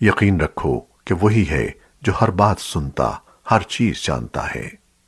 یقین رکھو کہ وہی ہے جو ہر بات سنتا ہر چیز جانتا ہے۔